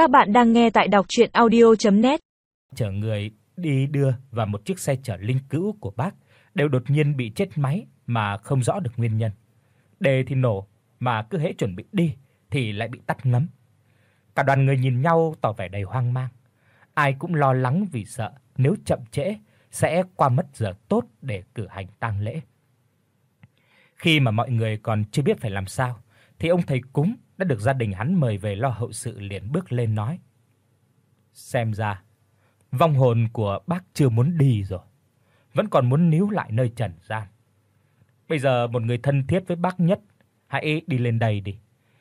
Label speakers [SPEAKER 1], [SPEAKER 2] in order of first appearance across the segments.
[SPEAKER 1] Các bạn đang nghe tại đọc audio net
[SPEAKER 2] Chở người đi đưa và một chiếc xe chở linh cữu của bác đều đột nhiên bị chết máy mà không rõ được nguyên nhân. Đề thì nổ mà cứ hễ chuẩn bị đi thì lại bị tắt ngấm. Cả đoàn người nhìn nhau tỏ vẻ đầy hoang mang. Ai cũng lo lắng vì sợ nếu chậm trễ sẽ qua mất giờ tốt để cử hành tang lễ. Khi mà mọi người còn chưa biết phải làm sao thì ông thầy cúng đã được gia đình hắn mời về lo hậu sự liền bước lên nói: "Xem ra vong hồn của bác chưa muốn đi rồi, vẫn còn muốn níu lại nơi trần gian. Bây giờ một người thân thiết với bác nhất, hãy đi lên đây đi,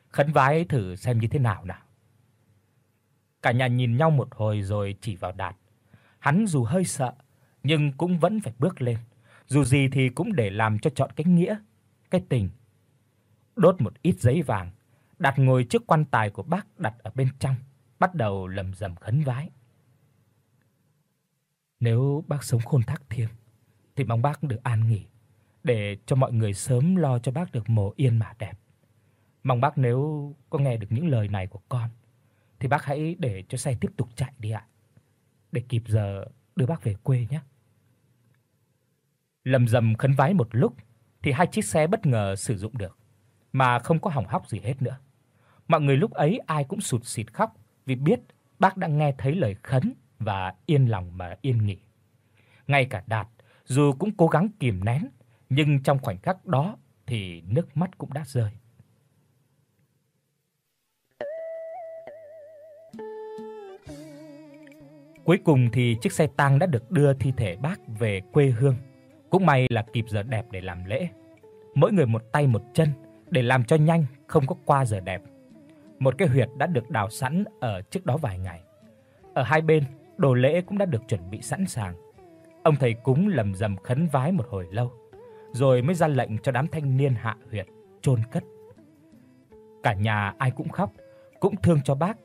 [SPEAKER 2] khấn vái thử xem như thế nào nào." Cả nhà nhìn nhau một hồi rồi chỉ vào Đạt. Hắn dù hơi sợ nhưng cũng vẫn phải bước lên, dù gì thì cũng để làm cho chọn cái nghĩa, cái tình. Đốt một ít giấy vàng, đặt ngồi trước quan tài của bác đặt ở bên trong, bắt đầu lầm rầm khấn vái. Nếu bác sống khôn thác thiêng thì mong bác được an nghỉ để cho mọi người sớm lo cho bác được mồ yên mà đẹp. Mong bác nếu có nghe được những lời này của con thì bác hãy để cho xe tiếp tục chạy đi ạ. Để kịp giờ đưa bác về quê nhé. Lầm rầm khấn vái một lúc thì hai chiếc xe bất ngờ sử dụng được mà không có hỏng hóc gì hết nữa. Mọi người lúc ấy ai cũng sụt sịt khóc vì biết bác đã nghe thấy lời khấn và yên lòng mà yên nghỉ. Ngay cả Đạt dù cũng cố gắng kìm nén, nhưng trong khoảnh khắc đó thì nước mắt cũng đã rơi. Cuối cùng thì chiếc xe tang đã được đưa thi thể bác về quê hương. Cũng may là kịp giờ đẹp để làm lễ. Mỗi người một tay một chân để làm cho nhanh, không có qua giờ đẹp. Một cái huyệt đã được đào sẵn ở trước đó vài ngày. Ở hai bên, đồ lễ cũng đã được chuẩn bị sẵn sàng. Ông thầy cúng lầm rầm khấn vái một hồi lâu, rồi mới ra lệnh cho đám thanh niên hạ huyệt chôn cất. Cả nhà ai cũng khóc, cũng thương cho bác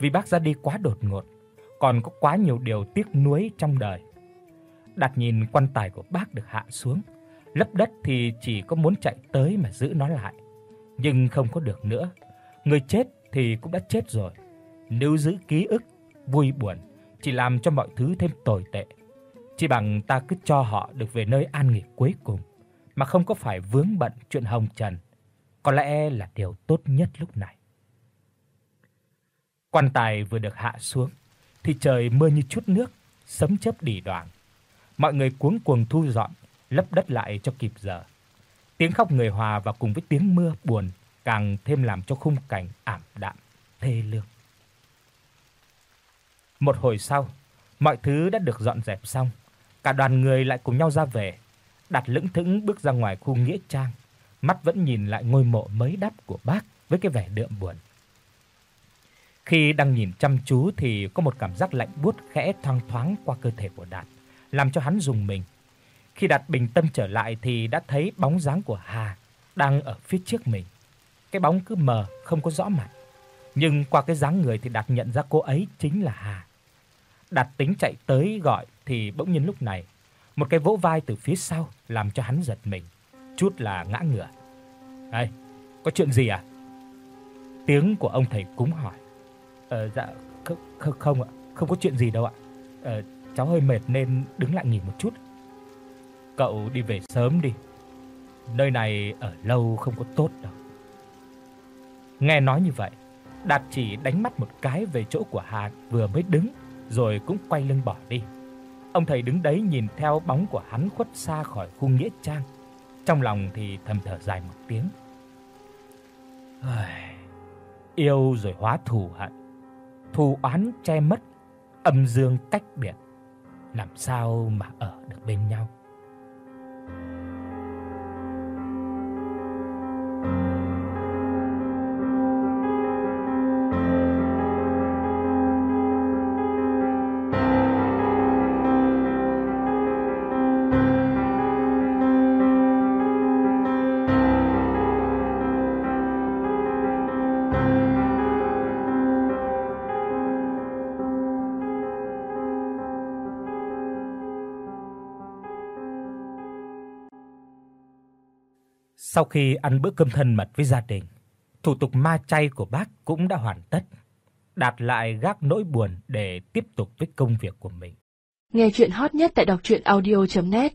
[SPEAKER 2] vì bác ra đi quá đột ngột, còn có quá nhiều điều tiếc nuối trong đời. Đặt nhìn quan tài của bác được hạ xuống, lấp đất thì chỉ có muốn chạy tới mà giữ nó lại, nhưng không có được nữa. Người chết thì cũng đã chết rồi. Nếu giữ ký ức vui buồn chỉ làm cho mọi thứ thêm tồi tệ. Chỉ bằng ta cứ cho họ được về nơi an nghỉ cuối cùng mà không có phải vướng bận chuyện hồng trần, có lẽ là điều tốt nhất lúc này. Quan tài vừa được hạ xuống thì trời mưa như chút nước, sấm chớp đỉ đoảng. Mọi người cuống cuồng thu dọn, lấp đất lại cho kịp giờ. Tiếng khóc người hòa và cùng với tiếng mưa buồn càng thêm làm cho khung cảnh ảm đạm, thê lương. Một hồi sau, mọi thứ đã được dọn dẹp xong, cả đoàn người lại cùng nhau ra về, đặt lững thững bước ra ngoài khu nghĩa trang, mắt vẫn nhìn lại ngôi mộ mới đắp của bác với cái vẻ đượm buồn. Khi đang nhìn chăm chú thì có một cảm giác lạnh buốt khẽ thoang thoáng qua cơ thể của Đạt, làm cho hắn rùng mình. Khi Đạt bình tâm trở lại thì đã thấy bóng dáng của Hà đang ở phía trước mình. Cái bóng cứ mờ không có rõ mặt, nhưng qua cái dáng người thì Đạt nhận ra cô ấy chính là Hà. Đạt tính chạy tới gọi thì bỗng nhiên lúc này, một cái vỗ vai từ phía sau làm cho hắn giật mình, chút là ngã ngửa. "Đây, có chuyện gì à?" Tiếng của ông thầy cúng hỏi. "Ờ dạ không không, không ạ, không có chuyện gì đâu ạ. Ờ cháu hơi mệt nên đứng lại nghỉ một chút." "Cậu đi về sớm đi. Nơi này ở lâu không có tốt đâu." Nghe nói như vậy, Đạt chỉ đánh mắt một cái về chỗ của Hà vừa mới đứng rồi cũng quay lưng bỏ đi. Ông thầy đứng đấy nhìn theo bóng của hắn khuất xa khỏi khu nghĩa trang, trong lòng thì thầm thở dài một tiếng. Yêu rồi hóa thù hận, thù oán che mất, âm dương cách biệt, làm sao mà ở được bên nhau. Sau khi ăn bữa cơm thân mật với gia đình, thủ tục ma chay của bác cũng đã hoàn tất. Đạt lại gác nỗi buồn để tiếp tục với công việc của mình.
[SPEAKER 3] Nghe truyện hot nhất tại doctruyenaudio.net